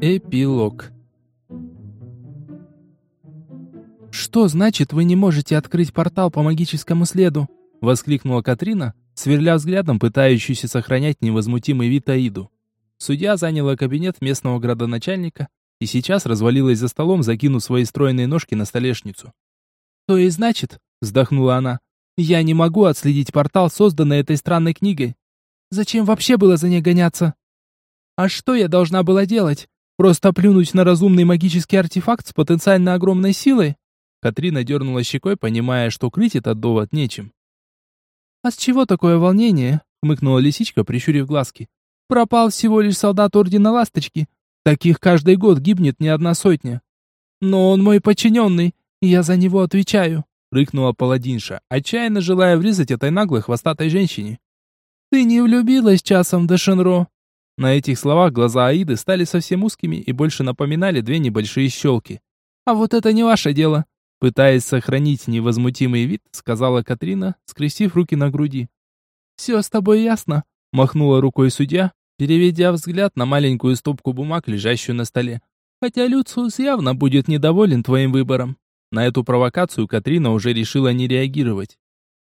Эпилог «Что значит, вы не можете открыть портал по магическому следу?» — воскликнула Катрина, сверля взглядом пытающуюся сохранять невозмутимый вид Аиду. Судья заняла кабинет местного градоначальника и сейчас развалилась за столом, закинув свои стройные ножки на столешницу. «То и значит», — вздохнула она, — «я не могу отследить портал, созданный этой странной книгой. Зачем вообще было за ней гоняться? А что я должна была делать? Просто плюнуть на разумный магический артефакт с потенциально огромной силой?» Катрина дернула щекой, понимая, что крыть этот довод нечем. «А с чего такое волнение?» — хмыкнула лисичка, прищурив глазки. «Пропал всего лишь солдат Ордена Ласточки. Таких каждый год гибнет не одна сотня. Но он мой подчиненный, и я за него отвечаю», — рыкнула паладинша, отчаянно желая врезать этой наглой хвостатой женщине. «Ты не влюбилась часом, Дешенро?» На этих словах глаза Аиды стали совсем узкими и больше напоминали две небольшие щелки. «А вот это не ваше дело. Пытаясь сохранить невозмутимый вид, сказала Катрина, скрестив руки на груди. «Все с тобой ясно», — махнула рукой судья, переведя взгляд на маленькую стопку бумаг, лежащую на столе. «Хотя Люциус явно будет недоволен твоим выбором». На эту провокацию Катрина уже решила не реагировать.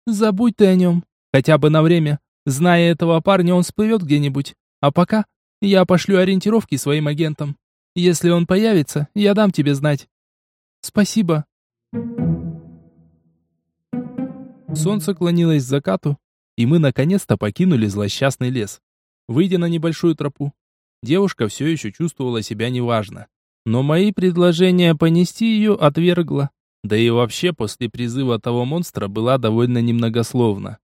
«Забудь ты о нем, хотя бы на время. Зная этого парня, он всплывет где-нибудь. А пока я пошлю ориентировки своим агентам. Если он появится, я дам тебе знать». «Спасибо», Солнце клонилось к закату, и мы наконец-то покинули злосчастный лес. Выйдя на небольшую тропу, девушка все еще чувствовала себя неважно. Но мои предложения понести ее отвергла. Да и вообще после призыва того монстра была довольно немногословна.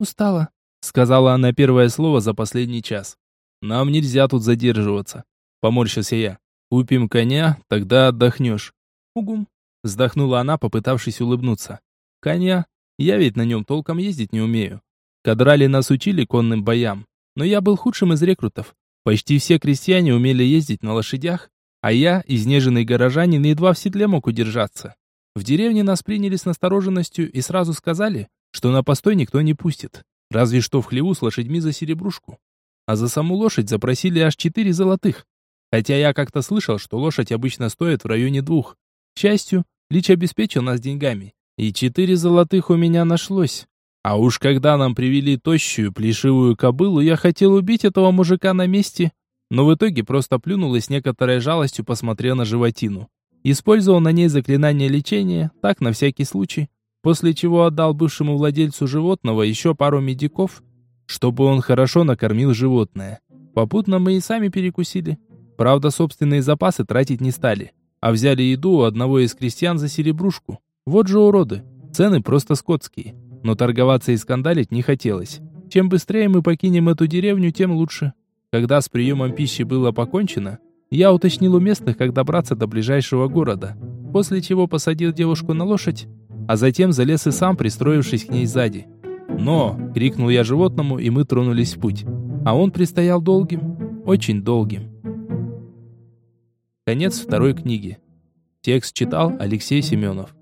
«Устала», — сказала она первое слово за последний час. «Нам нельзя тут задерживаться», — поморщился я. «Купим коня, тогда отдохнешь». «Угум», — вздохнула она, попытавшись улыбнуться. «Коня? Я ведь на нем толком ездить не умею. Кадрали нас учили конным боям, но я был худшим из рекрутов. Почти все крестьяне умели ездить на лошадях, а я, изнеженный горожанин, едва в седле мог удержаться. В деревне нас приняли с настороженностью и сразу сказали, что на постой никто не пустит, разве что в хлеву с лошадьми за серебрушку. А за саму лошадь запросили аж четыре золотых. Хотя я как-то слышал, что лошадь обычно стоит в районе двух. К счастью, Лич обеспечил нас деньгами, и четыре золотых у меня нашлось. А уж когда нам привели тощую, плешивую кобылу, я хотел убить этого мужика на месте, но в итоге просто плюнул и с некоторой жалостью посмотрел на животину. Использовал на ней заклинание лечения, так на всякий случай, после чего отдал бывшему владельцу животного еще пару медиков, чтобы он хорошо накормил животное. Попутно мы и сами перекусили. Правда, собственные запасы тратить не стали, а взяли еду у одного из крестьян за серебрушку. Вот же уроды. Цены просто скотские. Но торговаться и скандалить не хотелось. Чем быстрее мы покинем эту деревню, тем лучше. Когда с приемом пищи было покончено, я уточнил у местных, как добраться до ближайшего города, после чего посадил девушку на лошадь, а затем залез и сам, пристроившись к ней сзади. «Но!» — крикнул я животному, и мы тронулись в путь. А он предстоял долгим, очень долгим. Конец второй книги. Текст читал Алексей Семенов.